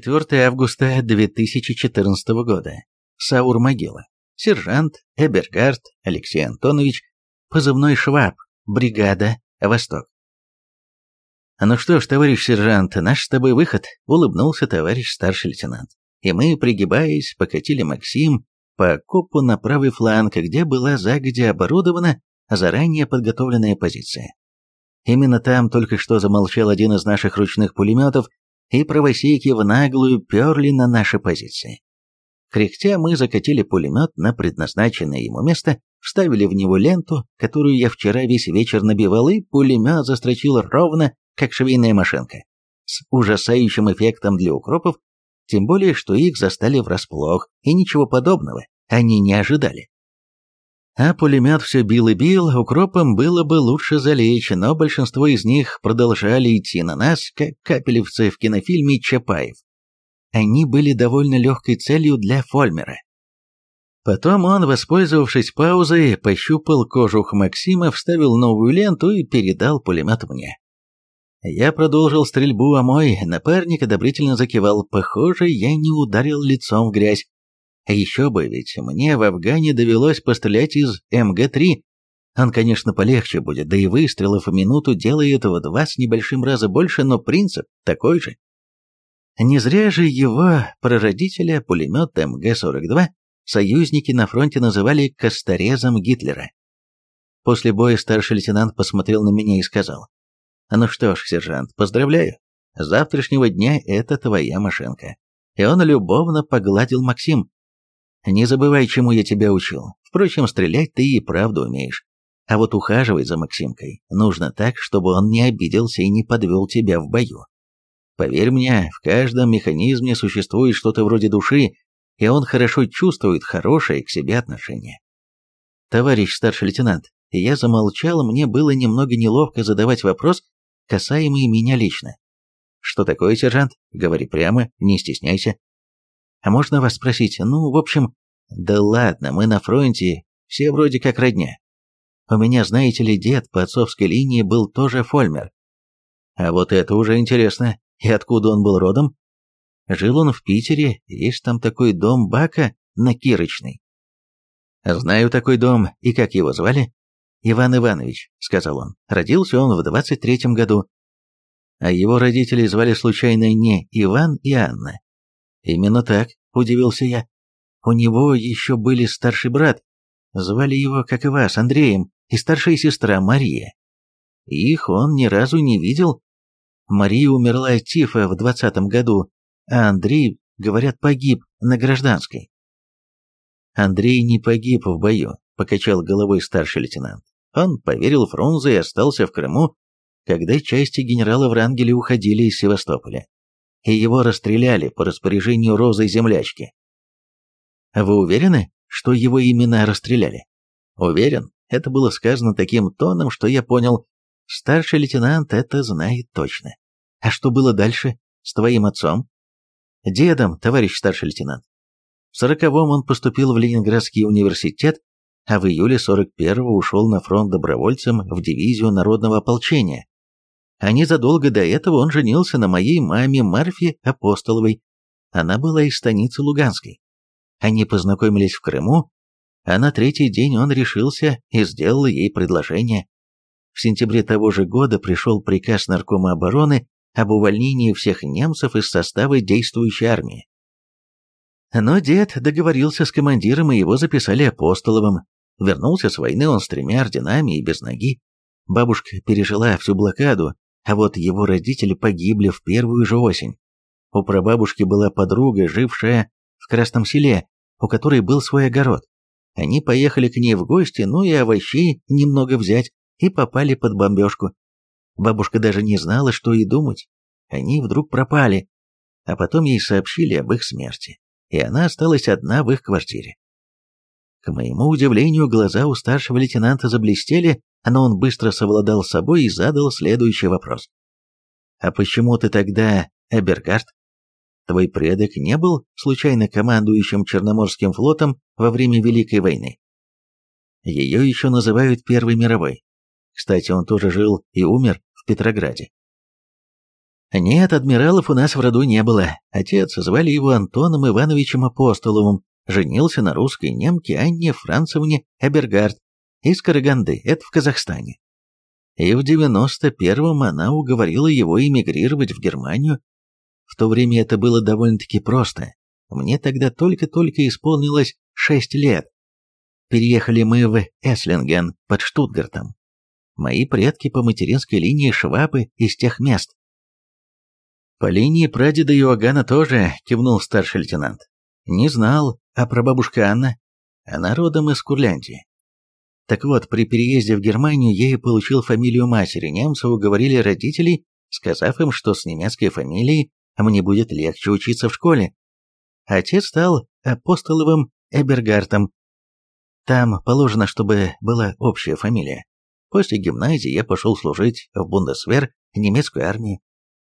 4 августа 2014 года. Саур-могила. Сержант Эбергард Алексей Антонович, позывной Шваб, бригада «Восток». «Ну что ж, товарищ сержант, наш с тобой выход», — улыбнулся товарищ старший лейтенант. И мы, пригибаясь, покатили Максим по окопу на правый фланг, где была загодя оборудована заранее подготовленная позиция. Именно там только что замолчал один из наших ручных пулеметов, и правосеки в наглую перли на наши позиции. Кряхтя мы закатили пулемет на предназначенное ему место, вставили в него ленту, которую я вчера весь вечер набивал, и пулемет застрочил ровно, как швейная машинка, с ужасающим эффектом для укропов, тем более, что их застали врасплох, и ничего подобного они не ожидали. А пулемет все бил и бил, укропом было бы лучше залечь, но большинство из них продолжали идти на нас, как капелевцы в кинофильме «Чапаев». Они были довольно легкой целью для Фольмера. Потом он, воспользовавшись паузой, пощупал кожух Максима, вставил новую ленту и передал пулемет мне. Я продолжил стрельбу, а мой напарник одобрительно закивал. Похоже, я не ударил лицом в грязь. Еще бы, ведь мне в Афгане довелось пострелять из МГ-3. Он, конечно, полегче будет, да и выстрелов в минуту делает в два с небольшим раза больше, но принцип такой же. Не зря же его прародителя, пулемет МГ-42, союзники на фронте называли «косторезом Гитлера». После боя старший лейтенант посмотрел на меня и сказал, «Ну что ж, сержант, поздравляю. С завтрашнего дня это твоя машинка». И он любовно погладил Максим. Не забывай, чему я тебя учил. Впрочем, стрелять ты и правду умеешь. А вот ухаживай за Максимкой нужно так, чтобы он не обиделся и не подвел тебя в бою. Поверь мне, в каждом механизме существует что-то вроде души, и он хорошо чувствует хорошее к себе отношение. Товарищ старший лейтенант, я замолчал, мне было немного неловко задавать вопрос, касаемый меня лично. Что такое, сержант? Говори прямо, не стесняйся. А можно вас спросить? Ну, в общем, да ладно, мы на фронте, все вроде как родня. У меня, знаете ли, дед по отцовской линии был тоже фольмер. А вот это уже интересно. И откуда он был родом? Жил он в Питере, есть там такой дом Бака на Кирочной. Знаю такой дом, и как его звали? Иван Иванович, сказал он. Родился он в двадцать третьем году. А его родители звали случайно не Иван и Анна, «Именно так», — удивился я. «У него еще были старший брат, звали его, как и вас, Андреем, и старшая сестра Мария. Их он ни разу не видел. Мария умерла от тифа в двадцатом году, а Андрей, говорят, погиб на гражданской». «Андрей не погиб в бою», — покачал головой старший лейтенант. Он поверил Фрунзе и остался в Крыму, когда части генерала Врангеля уходили из Севастополя и его расстреляли по распоряжению Розы Землячки. Вы уверены, что его именно расстреляли? Уверен, это было сказано таким тоном, что я понял, старший лейтенант это знает точно. А что было дальше с твоим отцом? Дедом, товарищ старший лейтенант. В сороковом он поступил в Ленинградский университет, а в июле 41-го ушел на фронт добровольцем в дивизию народного ополчения, а незадолго до этого он женился на моей маме Марфе Апостоловой. Она была из станицы Луганской. Они познакомились в Крыму, а на третий день он решился и сделал ей предложение. В сентябре того же года пришел приказ Наркома обороны об увольнении всех немцев из состава действующей армии. Но дед договорился с командиром, и его записали Апостоловым. Вернулся с войны он с тремя орденами и без ноги. Бабушка пережила всю блокаду, а вот его родители погибли в первую же осень. У прабабушки была подруга, жившая в Красном селе, у которой был свой огород. Они поехали к ней в гости, ну и овощей немного взять, и попали под бомбежку. Бабушка даже не знала, что и думать. Они вдруг пропали, а потом ей сообщили об их смерти, и она осталась одна в их квартире. К моему удивлению, глаза у старшего лейтенанта заблестели, но он быстро совладал с собой и задал следующий вопрос. «А почему ты тогда Эбергард? Твой предок не был случайно командующим Черноморским флотом во время Великой войны? Ее еще называют Первой мировой. Кстати, он тоже жил и умер в Петрограде. Нет, адмиралов у нас в роду не было. Отец, звали его Антоном Ивановичем Апостоловым, женился на русской немке Анне Францевне Эбергард из Караганды, это в Казахстане. И в девяносто первом она уговорила его эмигрировать в Германию. В то время это было довольно-таки просто. Мне тогда только-только исполнилось шесть лет. Переехали мы в Эслинген под Штутгартом. Мои предки по материнской линии швабы из тех мест. «По линии прадеда Иоганна тоже», — кивнул старший лейтенант. «Не знал, а про бабушку Анна? Она родом из Курляндии». Так вот, при переезде в Германию я и получил фамилию матери. Немцы уговорили родителей, сказав им, что с немецкой фамилией мне будет легче учиться в школе. Отец стал апостоловым Эбергартом. Там положено, чтобы была общая фамилия. После гимназии я пошел служить в Бундесвер, немецкую армию.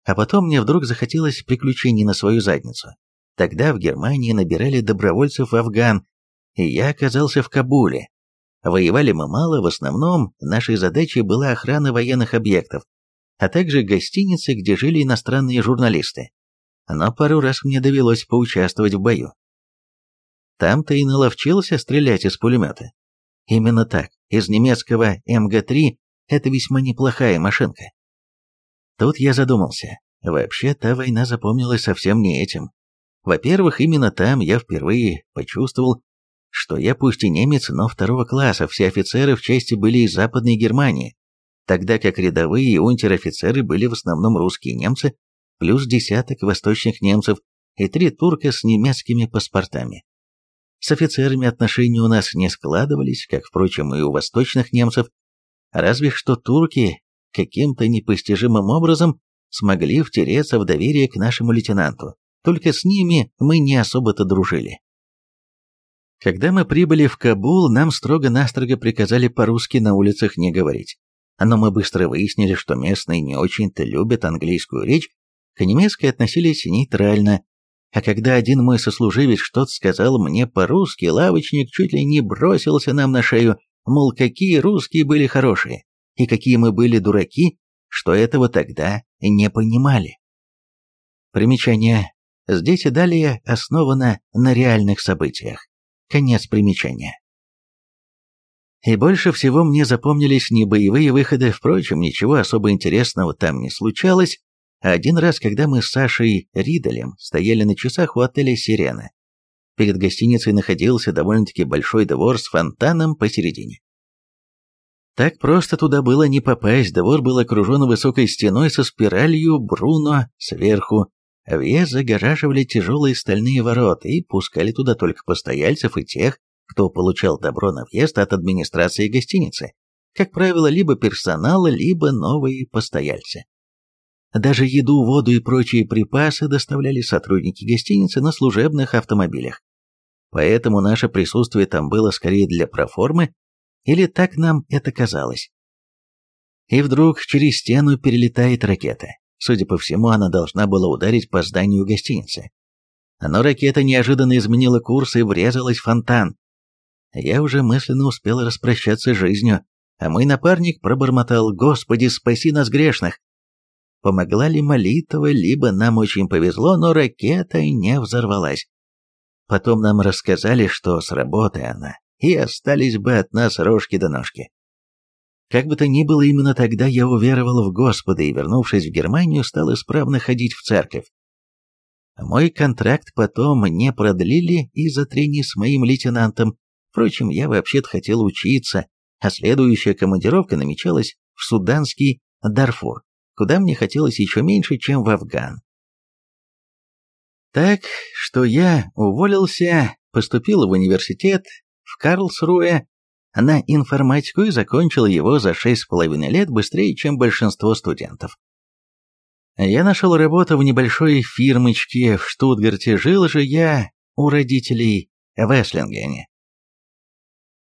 А потом мне вдруг захотелось приключений на свою задницу. Тогда в Германии набирали добровольцев в Афган, и я оказался в Кабуле. Воевали мы мало, в основном нашей задачей была охрана военных объектов, а также гостиницы, где жили иностранные журналисты. Но пару раз мне довелось поучаствовать в бою. Там-то и наловчился стрелять из пулемета. Именно так, из немецкого МГ-3 это весьма неплохая машинка. Тут я задумался. Вообще, та война запомнилась совсем не этим. Во-первых, именно там я впервые почувствовал, что я пусть и немец, но второго класса, все офицеры в части были из Западной Германии, тогда как рядовые и унтер-офицеры были в основном русские немцы, плюс десяток восточных немцев и три турка с немецкими паспортами. С офицерами отношения у нас не складывались, как, впрочем, и у восточных немцев, разве что турки каким-то непостижимым образом смогли втереться в доверие к нашему лейтенанту. Только с ними мы не особо-то дружили. Когда мы прибыли в Кабул, нам строго-настрого приказали по-русски на улицах не говорить. Но мы быстро выяснили, что местные не очень-то любят английскую речь, к немецкой относились нейтрально. А когда один мой сослуживец что-то сказал мне по-русски, лавочник чуть ли не бросился нам на шею, мол, какие русские были хорошие и какие мы были дураки, что этого тогда не понимали. Примечание. Здесь и далее основано на реальных событиях. Конец примечания. И больше всего мне запомнились не боевые выходы, впрочем, ничего особо интересного там не случалось, один раз, когда мы с Сашей Риделем стояли на часах у отеля «Сирена». Перед гостиницей находился довольно-таки большой двор с фонтаном посередине. Так просто туда было не попасть, двор был окружен высокой стеной со спиралью Бруно сверху. Въезд загораживали тяжелые стальные ворота и пускали туда только постояльцев и тех, кто получал добро на въезд от администрации гостиницы. Как правило, либо персонала, либо новые постояльцы. Даже еду, воду и прочие припасы доставляли сотрудники гостиницы на служебных автомобилях. Поэтому наше присутствие там было скорее для проформы, или так нам это казалось. И вдруг через стену перелетает ракета. Судя по всему, она должна была ударить по зданию гостиницы. Но ракета неожиданно изменила курс и врезалась в фонтан. Я уже мысленно успел распрощаться с жизнью, а мой напарник пробормотал «Господи, спаси нас грешных!». Помогла ли молитва, либо нам очень повезло, но ракета не взорвалась. Потом нам рассказали, что с работы она и остались бы от нас рожки до ножки. Как бы то ни было, именно тогда я уверовал в Господа и, вернувшись в Германию, стал исправно ходить в церковь. Мой контракт потом не продлили из-за трений с моим лейтенантом. Впрочем, я вообще-то хотел учиться, а следующая командировка намечалась в суданский Дарфур, куда мне хотелось еще меньше, чем в Афган. Так что я уволился, поступил в университет, в Карлсруэ на информатику и закончил его за шесть с половиной лет быстрее, чем большинство студентов. Я нашел работу в небольшой фирмочке в Штутгарте, жил же я у родителей в Эслингене.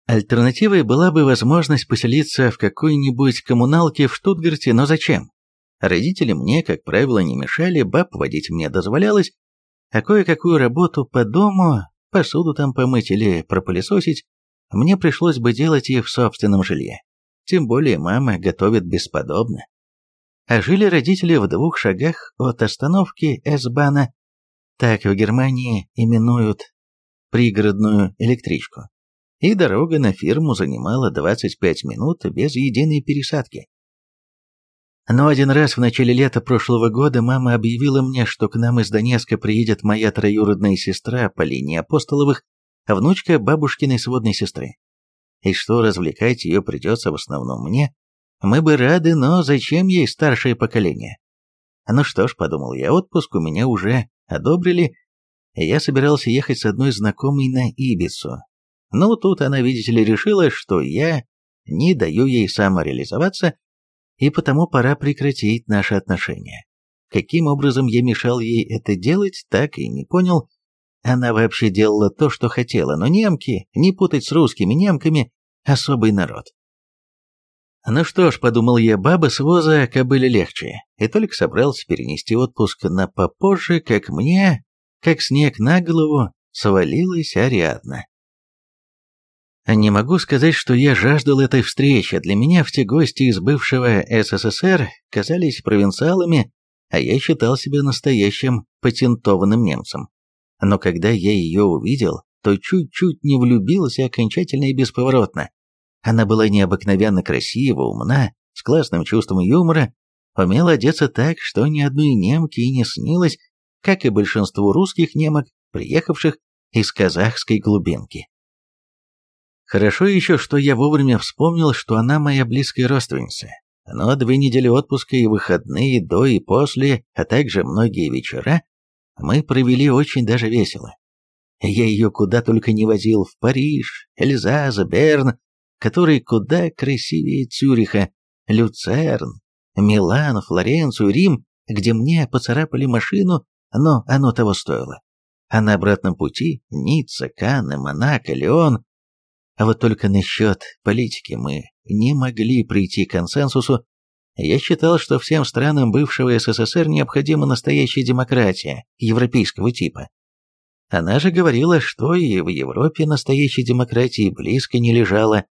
Альтернативой была бы возможность поселиться в какой-нибудь коммуналке в Штутгарте, но зачем? Родители мне, как правило, не мешали, баб водить мне дозволялось, а кое-какую работу по дому посуду там помыть или пропылесосить, мне пришлось бы делать и в собственном жилье. Тем более мама готовит бесподобно. А жили родители в двух шагах от остановки Эсбана, так в Германии именуют пригородную электричку. И дорога на фирму занимала 25 минут без единой пересадки. Но один раз в начале лета прошлого года мама объявила мне, что к нам из Донецка приедет моя троюродная сестра по линии Апостоловых, внучка бабушкиной сводной сестры. И что развлекать ее придется в основном мне. Мы бы рады, но зачем ей старшее поколение? Ну что ж, подумал я, отпуск у меня уже одобрили, и я собирался ехать с одной знакомой на Ибицу. Ну, тут она, видите ли, решила, что я не даю ей самореализоваться, и потому пора прекратить наши отношения. Каким образом я мешал ей это делать, так и не понял. Она вообще делала то, что хотела, но немки, не путать с русскими немками, особый народ. Ну что ж, подумал я, баба с воза кобыли легче, и только собрался перенести отпуск на попозже, как мне, как снег на голову, свалилась Ариадна. Не могу сказать, что я жаждал этой встречи. Для меня все гости из бывшего СССР казались провинциалами, а я считал себя настоящим патентованным немцем. Но когда я ее увидел, то чуть-чуть не влюбился окончательно и бесповоротно. Она была необыкновенно красива, умна, с классным чувством юмора, умела одеться так, что ни одной немки и не снилось, как и большинству русских немок, приехавших из казахской глубинки. Хорошо еще, что я вовремя вспомнил, что она моя близкая родственница. Но две недели отпуска и выходные до и после, а также многие вечера, мы провели очень даже весело. Я ее куда только не возил, в Париж, Эльзаза, Берн, который куда красивее Цюриха, Люцерн, Милан, Флоренцию, Рим, где мне поцарапали машину, но оно того стоило. А на обратном пути Ницца, Канны, Монако, Леон, а вот только насчет политики мы не могли прийти к консенсусу. Я считал, что всем странам бывшего СССР необходима настоящая демократия европейского типа. Она же говорила, что и в Европе настоящей демократии близко не лежала.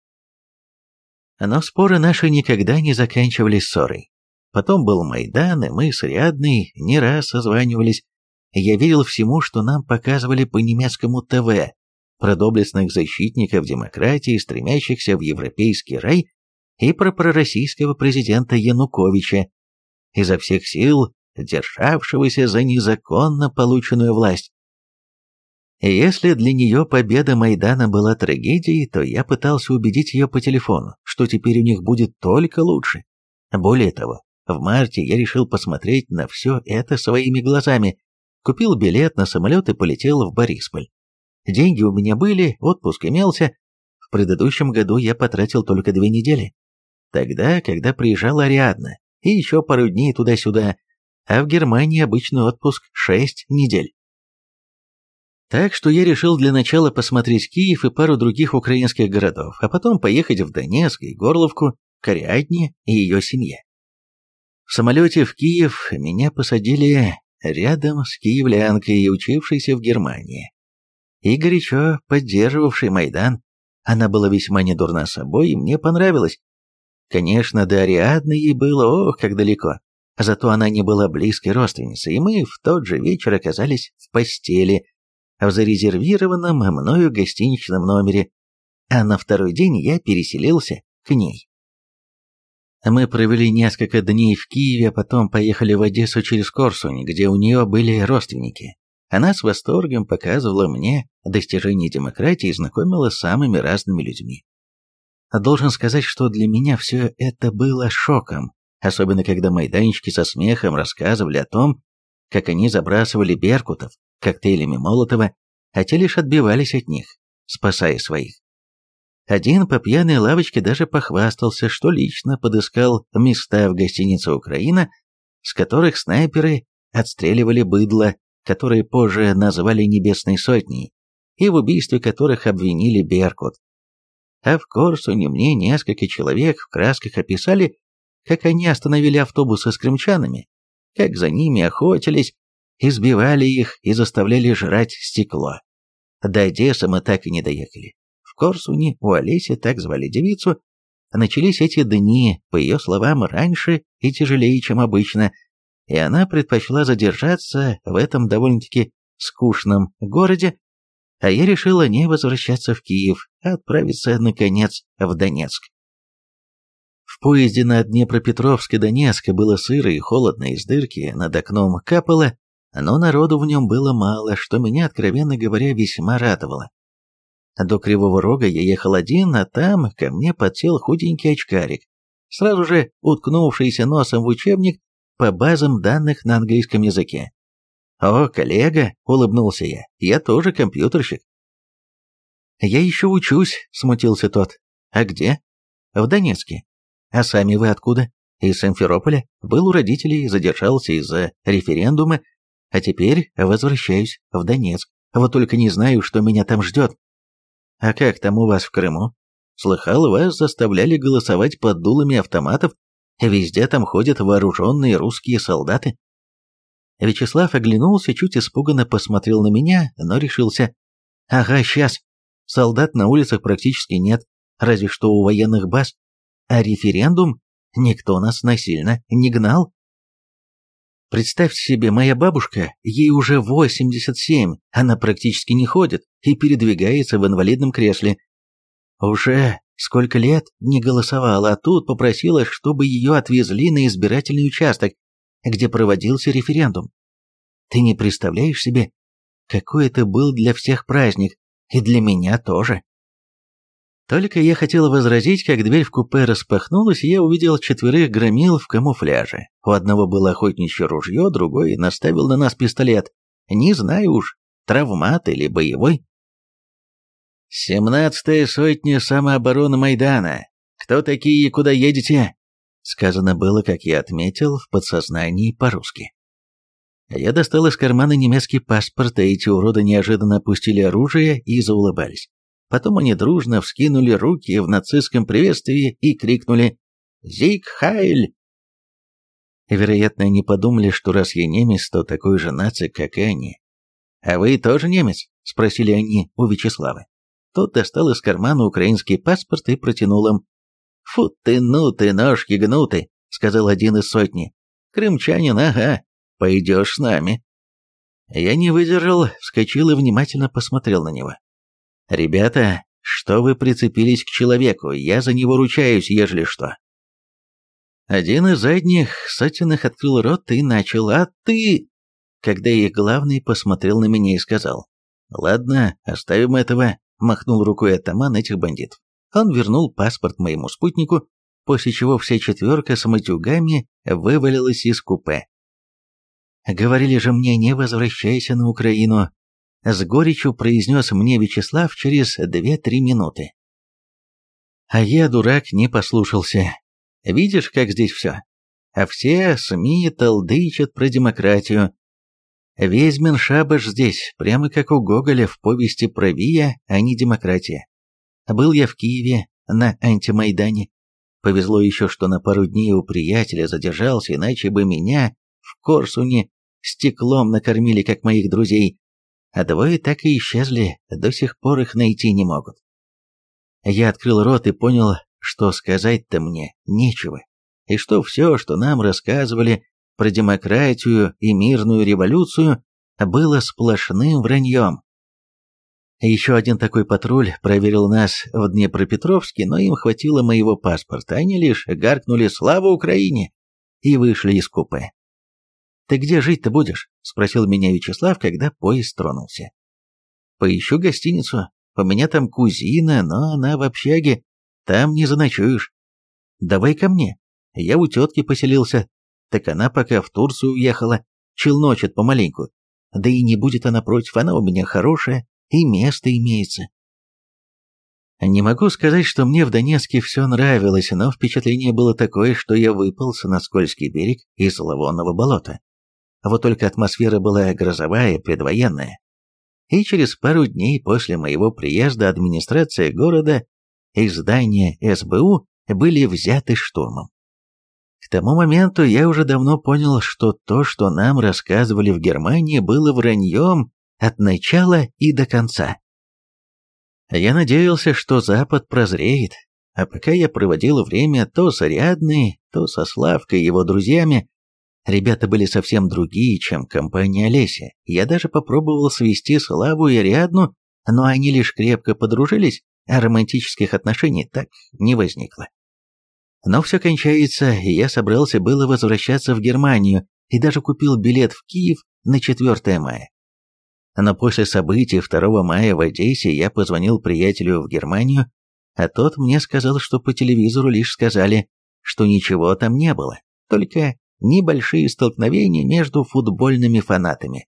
Но споры наши никогда не заканчивались ссорой. Потом был Майдан, и мы с Рядной не раз созванивались. Я верил всему, что нам показывали по немецкому ТВ, про доблестных защитников демократии, стремящихся в европейский рай, и про пророссийского президента Януковича, изо всех сил державшегося за незаконно полученную власть. Если для нее победа Майдана была трагедией, то я пытался убедить ее по телефону, что теперь у них будет только лучше. Более того, в марте я решил посмотреть на все это своими глазами, купил билет на самолет и полетел в Борисполь. Деньги у меня были, отпуск имелся. В предыдущем году я потратил только две недели. Тогда, когда приезжала Ариадна, и еще пару дней туда-сюда, а в Германии обычный отпуск шесть недель. Так что я решил для начала посмотреть Киев и пару других украинских городов, а потом поехать в Донецк и Горловку, к Ариадне и ее семье. В самолете в Киев меня посадили рядом с киевлянкой, учившейся в Германии и горячо поддерживавший Майдан. Она была весьма недурна собой, и мне понравилось. Конечно, до Ариадны ей было ох, как далеко. Зато она не была близкой родственницей, и мы в тот же вечер оказались в постели, в зарезервированном мною гостиничном номере, а на второй день я переселился к ней. Мы провели несколько дней в Киеве, а потом поехали в Одессу через Корсунь, где у нее были родственники. Она с восторгом показывала мне достижения демократии и знакомила с самыми разными людьми. Должен сказать, что для меня все это было шоком, особенно когда майданчики со смехом рассказывали о том, как они забрасывали беркутов коктейлями Молотова, а те лишь отбивались от них, спасая своих. Один по пьяной лавочке даже похвастался, что лично подыскал места в гостинице «Украина», с которых снайперы отстреливали быдло которые позже назвали Небесной Сотней, и в убийстве которых обвинили Беркут. А в Корсуне мне несколько человек в красках описали, как они остановили автобусы с крымчанами, как за ними охотились, избивали их и заставляли жрать стекло. До Одессы мы так и не доехали. В Корсуне у Олеси, так звали девицу, начались эти дни, по ее словам, раньше и тяжелее, чем обычно, и она предпочла задержаться в этом довольно-таки скучном городе, а я решила не возвращаться в Киев, а отправиться, наконец, в Донецк. В поезде на Днепропетровск и Донецк было сыро и холодно, из дырки над окном капало, но народу в нем было мало, что меня, откровенно говоря, весьма радовало. До Кривого Рога я ехал один, а там ко мне подсел худенький очкарик, сразу же уткнувшийся носом в учебник по базам данных на английском языке. «О, коллега!» — улыбнулся я. «Я тоже компьютерщик». «Я еще учусь», — смутился тот. «А где?» «В Донецке». «А сами вы откуда?» «Из Симферополя. Был у родителей, задержался из-за референдума, а теперь возвращаюсь в Донецк. Вот только не знаю, что меня там ждет». «А как там у вас в Крыму?» «Слыхал, вас заставляли голосовать под дулами автоматов. Везде там ходят вооруженные русские солдаты». Вячеслав оглянулся, чуть испуганно посмотрел на меня, но решился. «Ага, сейчас. Солдат на улицах практически нет, разве что у военных баз. А референдум? Никто нас насильно не гнал». Представьте себе, моя бабушка, ей уже 87, она практически не ходит и передвигается в инвалидном кресле. Уже сколько лет не голосовала, а тут попросила, чтобы ее отвезли на избирательный участок, где проводился референдум. Ты не представляешь себе, какой это был для всех праздник, и для меня тоже. Только я хотел возразить, как дверь в купе распахнулась, и я увидел четверых громил в камуфляже. У одного было охотничье ружье, другой наставил на нас пистолет. Не знаю уж, травмат или боевой. «Семнадцатая сотня самообороны Майдана. Кто такие и куда едете?» Сказано было, как я отметил, в подсознании по-русски. Я достал из кармана немецкий паспорт, а эти уроды неожиданно опустили оружие и заулыбались. Потом они дружно вскинули руки в нацистском приветствии и крикнули «Зиг Хайль!». Вероятно, они подумали, что раз я немец, то такой же нацик, как и они. «А вы тоже немец?» – спросили они у Вячеслава. Тот достал из кармана украинский паспорт и протянул им. «Фу ты, ну ты, ножки гнуты», — сказал один из сотни. «Крымчанин, ага, пойдешь с нами». Я не выдержал, вскочил и внимательно посмотрел на него. «Ребята, что вы прицепились к человеку? Я за него ручаюсь, ежели что». Один из задних сотенных открыл рот и начал «А ты...» Когда их главный посмотрел на меня и сказал «Ладно, оставим этого», махнул рукой атаман этих бандитов. Он вернул паспорт моему спутнику, после чего вся четверка с матюгами вывалилась из купе. «Говорили же мне, не возвращайся на Украину», — с горечью произнес мне Вячеслав через две-три минуты. А я, дурак, не послушался. Видишь, как здесь все? А все СМИ толдычат про демократию. Весь Меншабаш здесь, прямо как у Гоголя в повести про Вия, а не демократия. Был я в Киеве на антимайдане. Повезло еще, что на пару дней у приятеля задержался, иначе бы меня в Корсуне стеклом накормили, как моих друзей. А двое так и исчезли, до сих пор их найти не могут. Я открыл рот и понял, что сказать-то мне нечего, и что все, что нам рассказывали про демократию и мирную революцию, было сплошным враньем. Еще один такой патруль проверил нас в Днепропетровске, но им хватило моего паспорта, они лишь гаркнули «Слава Украине!» и вышли из купе. «Ты где жить-то будешь?» – спросил меня Вячеслав, когда поезд тронулся. «Поищу гостиницу. У меня там кузина, но она в общаге. Там не заночуешь. Давай ко мне. Я у тетки поселился. Так она пока в Турцию уехала. Челночит помаленьку. Да и не будет она против, она у меня хорошая, и место имеется. Не могу сказать, что мне в Донецке все нравилось, но впечатление было такое, что я выполз на скользкий берег из зловонного болота. Вот только атмосфера была грозовая, предвоенная. И через пару дней после моего приезда администрация города и здания СБУ были взяты штурмом. К тому моменту я уже давно понял, что то, что нам рассказывали в Германии, было враньем от начала и до конца. Я надеялся, что Запад прозреет, А пока я проводил время то с Ариадной, то со Славкой и его друзьями, ребята были совсем другие, чем компания Олеся. Я даже попробовал свести Славу и Ариадну, но они лишь крепко подружились, а романтических отношений так не возникло. Но все кончается, и я собрался было возвращаться в Германию и даже купил билет в Киев на 4 мая. Но после событий 2 мая в Одессе я позвонил приятелю в Германию, а тот мне сказал, что по телевизору лишь сказали, что ничего там не было, только небольшие столкновения между футбольными фанатами.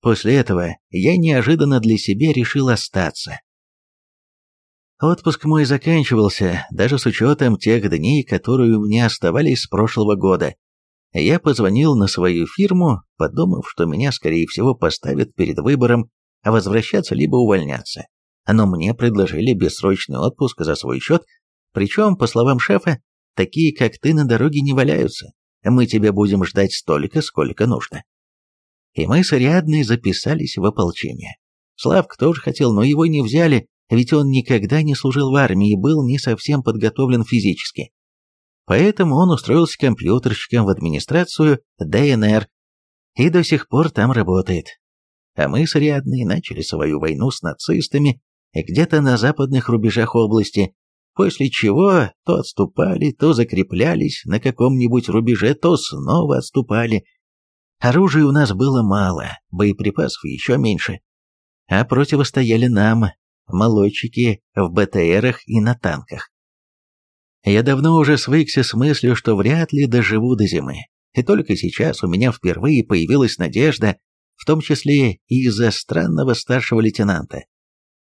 После этого я неожиданно для себя решил остаться. Отпуск мой заканчивался, даже с учетом тех дней, которые у меня оставались с прошлого года. Я позвонил на свою фирму, подумав, что меня, скорее всего, поставят перед выбором возвращаться либо увольняться. Но мне предложили бессрочный отпуск за свой счет, причем, по словам шефа, такие, как ты, на дороге не валяются. Мы тебя будем ждать столько, сколько нужно. И мы с Ариадной записались в ополчение. Славка тоже хотел, но его не взяли, ведь он никогда не служил в армии и был не совсем подготовлен физически. Поэтому он устроился компьютерщиком в администрацию ДНР и до сих пор там работает. А мы с Ариадной начали свою войну с нацистами где-то на западных рубежах области, после чего то отступали, то закреплялись на каком-нибудь рубеже, то снова отступали. Оружия у нас было мало, боеприпасов еще меньше. А противостояли нам молодчики в БТРах и на танках. Я давно уже свыкся с мыслью, что вряд ли доживу до зимы. И только сейчас у меня впервые появилась надежда, в том числе и из-за странного старшего лейтенанта,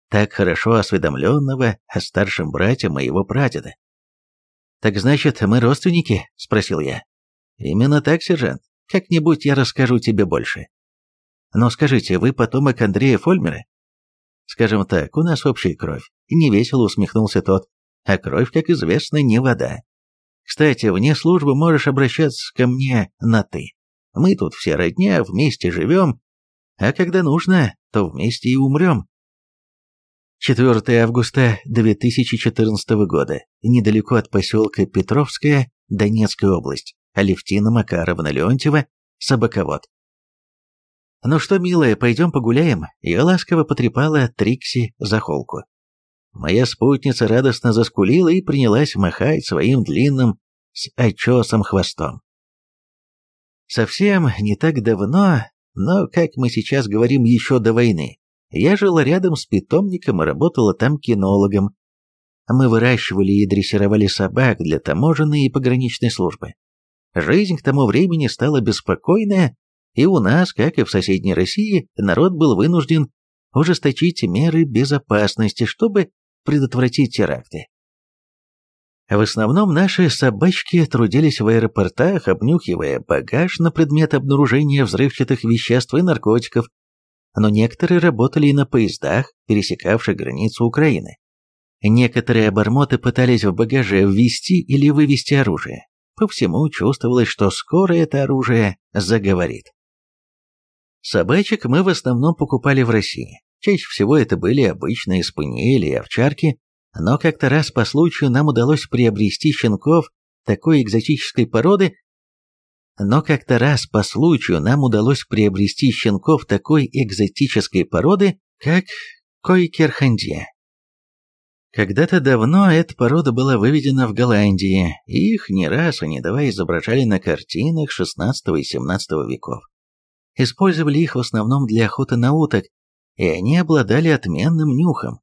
так хорошо осведомленного о старшем брате моего прадеда. «Так значит, мы родственники?» – спросил я. «Именно так, сержант. Как-нибудь я расскажу тебе больше. Но скажите, вы потомок Андрея Фольмера?» Скажем так, у нас общая кровь. Невесело усмехнулся тот. А кровь, как известно, не вода. Кстати, вне службы можешь обращаться ко мне на «ты». Мы тут все родня, вместе живем, а когда нужно, то вместе и умрем. 4 августа 2014 года, недалеко от поселка Петровская, Донецкая область, Алевтина Макаровна Леонтьева, собаковод. «Ну что, милая, пойдем погуляем?» Я ласково потрепала Трикси за холку. Моя спутница радостно заскулила и принялась махать своим длинным с очесом хвостом. Совсем не так давно, но, как мы сейчас говорим, еще до войны, я жила рядом с питомником и работала там кинологом. Мы выращивали и дрессировали собак для таможенной и пограничной службы. Жизнь к тому времени стала беспокойная, и у нас, как и в соседней России, народ был вынужден ужесточить меры безопасности, чтобы предотвратить теракты. В основном наши собачки трудились в аэропортах, обнюхивая багаж на предмет обнаружения взрывчатых веществ и наркотиков, но некоторые работали и на поездах, пересекавших границу Украины. Некоторые обормоты пытались в багаже ввести или вывести оружие. По всему чувствовалось, что скоро это оружие заговорит. Собачек мы в основном покупали в России. Чаще всего это были обычные спаниели и овчарки, но как-то раз по случаю нам удалось приобрести щенков такой экзотической породы, но как-то раз по случаю нам удалось приобрести щенков такой экзотической породы, как койкерхандье. Когда-то давно эта порода была выведена в Голландии, и их не раз и не два изображали на картинах XVI и XVII веков. Использовали их в основном для охоты на уток, и они обладали отменным нюхом.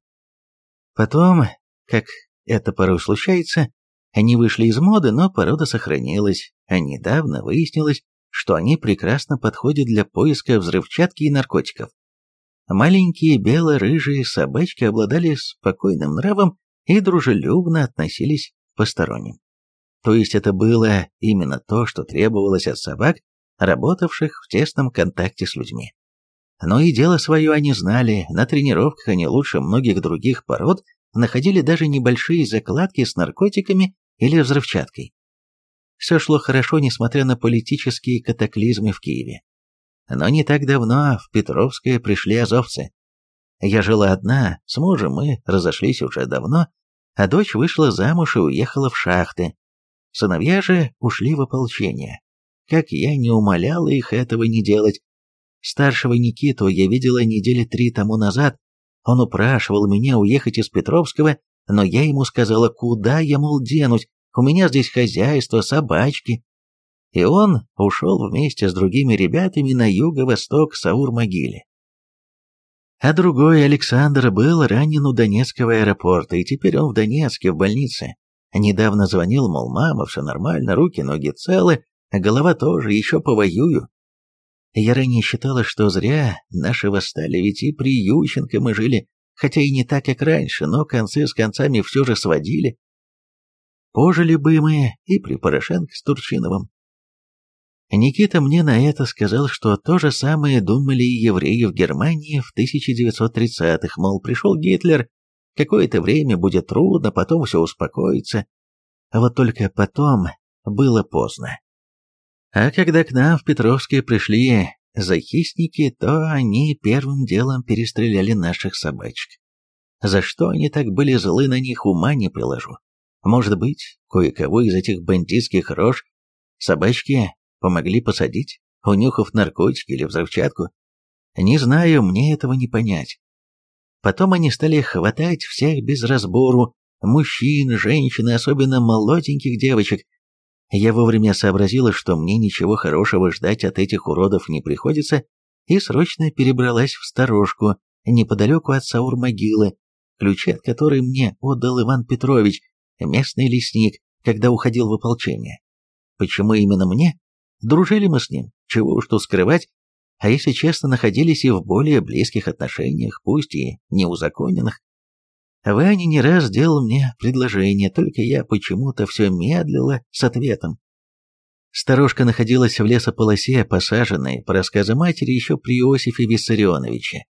Потом, как это порой случается, они вышли из моды, но порода сохранилась, а недавно выяснилось, что они прекрасно подходят для поиска взрывчатки и наркотиков. Маленькие бело-рыжие собачки обладали спокойным нравом и дружелюбно относились к посторонним. То есть это было именно то, что требовалось от собак, работавших в тесном контакте с людьми. Но и дело свое они знали, на тренировках они лучше многих других пород находили даже небольшие закладки с наркотиками или взрывчаткой. Все шло хорошо, несмотря на политические катаклизмы в Киеве. Но не так давно в Петровское пришли азовцы. Я жила одна, с мужем мы разошлись уже давно, а дочь вышла замуж и уехала в шахты. Сыновья же ушли в ополчение. Как я не умоляла их этого не делать. Старшего Никиту я видела недели три тому назад. Он упрашивал меня уехать из Петровского, но я ему сказала, куда я, мол, денусь, у меня здесь хозяйство, собачки. И он ушел вместе с другими ребятами на юго-восток Саур-могиле. А другой, Александр, был ранен у Донецкого аэропорта, и теперь он в Донецке, в больнице. Недавно звонил, мол, мама, все нормально, руки, ноги целы, а голова тоже, еще повоюю. Я ранее считала, что зря наши восстали, ведь и при Ющенко мы жили, хотя и не так, как раньше, но концы с концами все же сводили. Пожили бы мы и при Порошенко с Турчиновым. Никита мне на это сказал, что то же самое думали и евреи в Германии в 1930-х, мол, пришел Гитлер, какое-то время будет трудно, потом все успокоится. А вот только потом было поздно. А когда к нам в Петровске пришли захистники, то они первым делом перестреляли наших собачек. За что они так были злы на них, ума не приложу. Может быть, кое-кого из этих бандитских рож собачки Помогли посадить, унюхав наркотики или взрывчатку? Не знаю, мне этого не понять. Потом они стали хватать всех без разбору, мужчин, женщин и особенно молоденьких девочек. Я вовремя сообразила, что мне ничего хорошего ждать от этих уродов не приходится, и срочно перебралась в сторожку, неподалеку от Саур-могилы, ключи от которой мне отдал Иван Петрович, местный лесник, когда уходил в ополчение. Почему именно мне? Дружили мы с ним, чего уж тут скрывать, а если честно, находились и в более близких отношениях, пусть и неузаконенных. Ваня не раз делал мне предложение, только я почему-то все медлила с ответом. Сторожка находилась в лесополосе, посаженной, по рассказу матери, еще при Иосифе Виссарионовиче.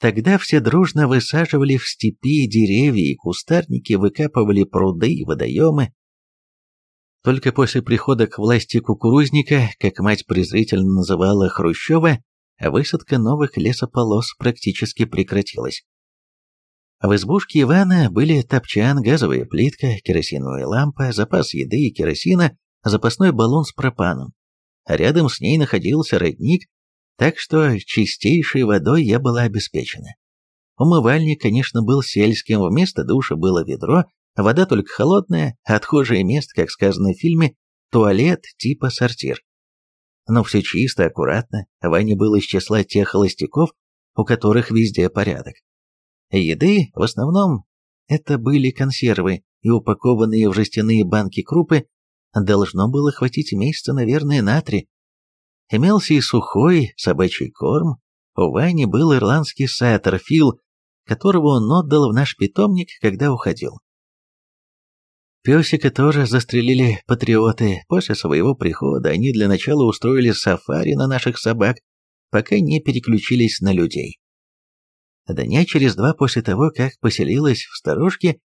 Тогда все дружно высаживали в степи деревья и кустарники, выкапывали пруды и водоемы, только после прихода к власти кукурузника, как мать презрительно называла Хрущева, высадка новых лесополос практически прекратилась. В избушке Ивана были топчан, газовая плитка, керосиновая лампа, запас еды и керосина, запасной баллон с пропаном. А рядом с ней находился родник, так что чистейшей водой я была обеспечена. Умывальник, конечно, был сельским, вместо душа было ведро, Вода только холодная, отхожее место, как сказано в фильме, туалет типа сортир. Но все чисто, аккуратно, Ваня был из числа тех холостяков, у которых везде порядок. Еды, в основном, это были консервы и упакованные в жестяные банки крупы, должно было хватить месяца, наверное, на три. Имелся и сухой собачий корм, у Вани был ирландский сеттер Фил, которого он отдал в наш питомник, когда уходил. Песика тоже застрелили патриоты. После своего прихода они для начала устроили сафари на наших собак, пока не переключились на людей. Дня через два после того, как поселилась в сторожке,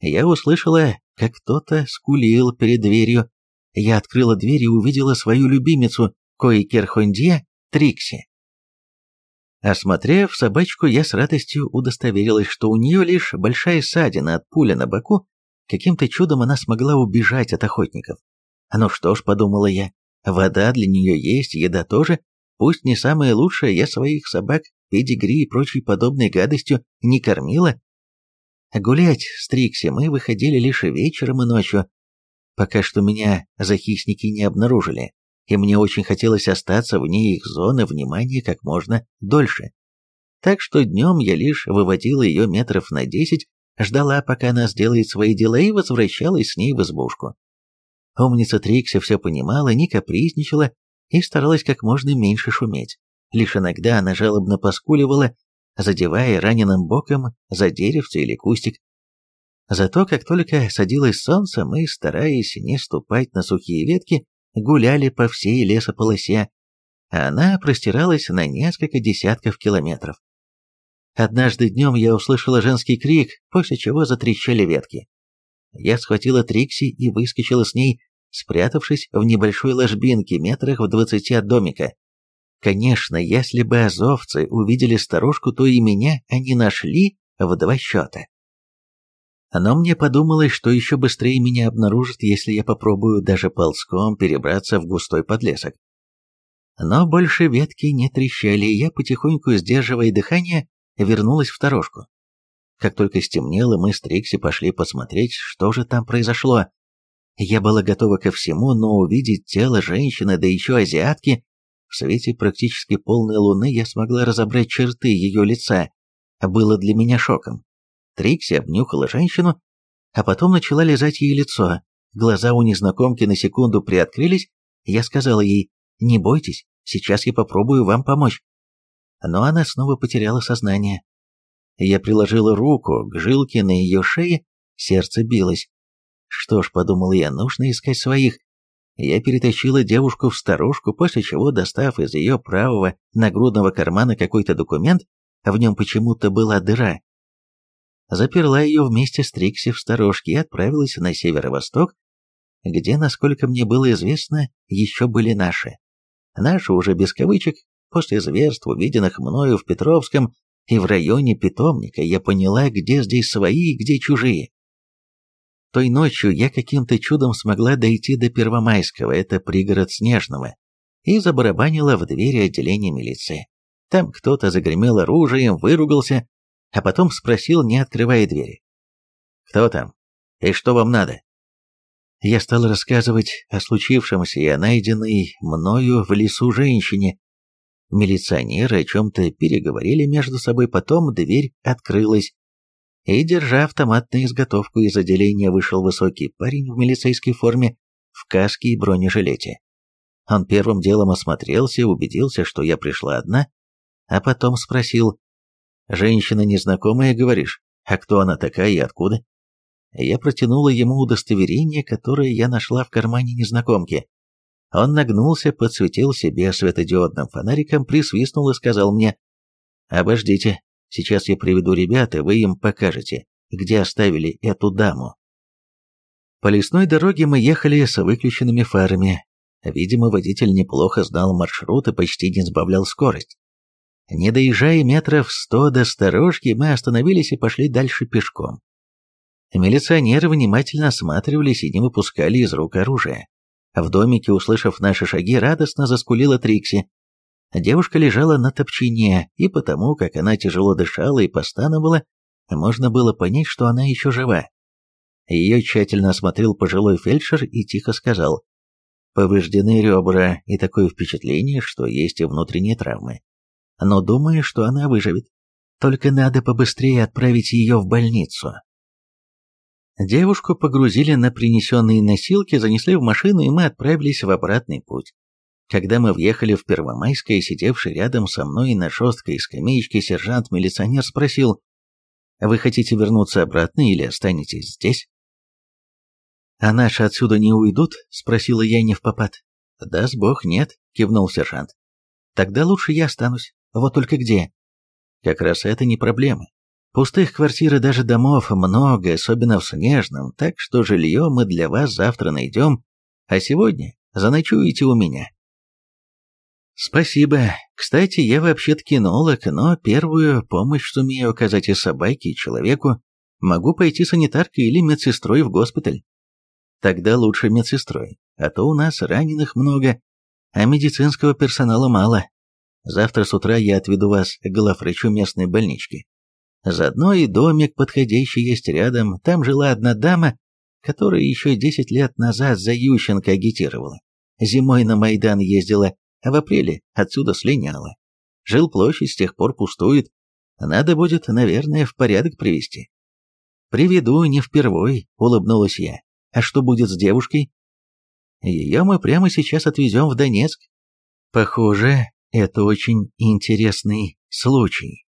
я услышала, как кто-то скулил перед дверью. Я открыла дверь и увидела свою любимицу, Койкер Хондье, Трикси. Осмотрев собачку, я с радостью удостоверилась, что у нее лишь большая ссадина от пули на боку, Каким-то чудом она смогла убежать от охотников. Ну что ж, подумала я, вода для нее есть, еда тоже, пусть не самая лучшая, я своих собак педигри и прочей подобной гадостью не кормила. Гулять с Трикси мы выходили лишь вечером и ночью, пока что меня захисники не обнаружили, и мне очень хотелось остаться вне их зоны внимания как можно дольше. Так что днем я лишь выводила ее метров на десять ждала, пока она сделает свои дела, и возвращалась с ней в избушку. Умница Трикси все понимала, не капризничала и старалась как можно меньше шуметь. Лишь иногда она жалобно поскуливала, задевая раненым боком за деревце или кустик. Зато как только садилось солнце, мы, стараясь не ступать на сухие ветки, гуляли по всей лесополосе, она простиралась на несколько десятков километров. Однажды днем я услышала женский крик, после чего затрещали ветки. Я схватила Трикси и выскочила с ней, спрятавшись в небольшой ложбинке метрах в двадцати от домика. Конечно, если бы азовцы увидели старушку, то и меня они нашли в два счета. Но мне подумалось, что еще быстрее меня обнаружат, если я попробую даже ползком перебраться в густой подлесок. Но больше ветки не трещали, и я, потихоньку сдерживая дыхание, вернулась в сторожку. Как только стемнело, мы с Трикси пошли посмотреть, что же там произошло. Я была готова ко всему, но увидеть тело женщины, да еще азиатки, в свете практически полной луны я смогла разобрать черты ее лица, было для меня шоком. Трикси обнюхала женщину, а потом начала лизать ей лицо. Глаза у незнакомки на секунду приоткрылись, я сказала ей «Не бойтесь, сейчас я попробую вам помочь». Но она снова потеряла сознание. Я приложила руку к жилке на ее шее, сердце билось. Что ж, подумал я, нужно искать своих. Я перетащила девушку в сторожку, после чего, достав из ее правого нагрудного кармана какой-то документ, в нем почему-то была дыра, заперла ее вместе с Трикси в сторожке и отправилась на северо-восток, где, насколько мне было известно, еще были наши. Наши уже без кавычек, после зверств, увиденных мною в Петровском и в районе питомника, я поняла, где здесь свои и где чужие. Той ночью я каким-то чудом смогла дойти до Первомайского, это пригород Снежного, и забарабанила в двери отделения милиции. Там кто-то загремел оружием, выругался, а потом спросил, не открывая двери. «Кто там? И что вам надо?» Я стал рассказывать о случившемся и о найденной мною в лесу женщине. Милиционеры о чем-то переговорили между собой, потом дверь открылась. И, держа автомат на изготовку, из отделения вышел высокий парень в милицейской форме, в каске и бронежилете. Он первым делом осмотрелся, убедился, что я пришла одна, а потом спросил, «Женщина незнакомая, говоришь? А кто она такая и откуда?» Я протянула ему удостоверение, которое я нашла в кармане незнакомки. Он нагнулся, подсветил себе светодиодным фонариком, присвистнул и сказал мне, «Обождите, сейчас я приведу ребят, и вы им покажете, где оставили эту даму». По лесной дороге мы ехали с выключенными фарами. Видимо, водитель неплохо знал маршрут и почти не сбавлял скорость. Не доезжая метров сто до сторожки, мы остановились и пошли дальше пешком. Милиционеры внимательно осматривались и не выпускали из рук оружия. В домике, услышав наши шаги, радостно заскулила Трикси. Девушка лежала на топчине, и потому, как она тяжело дышала и постановала, можно было понять, что она еще жива. Ее тщательно осмотрел пожилой фельдшер и тихо сказал, «Повреждены ребра, и такое впечатление, что есть и внутренние травмы но думаю, что она выживет. Только надо побыстрее отправить ее в больницу. Девушку погрузили на принесенные носилки, занесли в машину, и мы отправились в обратный путь. Когда мы въехали в Первомайское, сидевший рядом со мной на жесткой скамеечке сержант-милиционер спросил, «Вы хотите вернуться обратно или останетесь здесь?» «А наши отсюда не уйдут?» — спросила я не в попад. «Даст бог, нет», — кивнул сержант. «Тогда лучше я останусь. Вот только где? Как раз это не проблема. Пустых квартир и даже домов много, особенно в Снежном, так что жилье мы для вас завтра найдем, а сегодня заночуете у меня. Спасибо. Кстати, я вообще-то кинолог, но первую помощь сумею оказать и собаке, и человеку. Могу пойти санитаркой или медсестрой в госпиталь. Тогда лучше медсестрой, а то у нас раненых много, а медицинского персонала мало. Завтра с утра я отведу вас к главврачу местной больнички. Заодно и домик подходящий есть рядом. Там жила одна дама, которая еще десять лет назад за Ющенко агитировала. Зимой на Майдан ездила, а в апреле отсюда слиняла. Жил площадь с тех пор пустует. Надо будет, наверное, в порядок привести. «Приведу, не впервой», — улыбнулась я. «А что будет с девушкой?» «Ее мы прямо сейчас отвезем в Донецк». «Похоже, это очень интересный случай.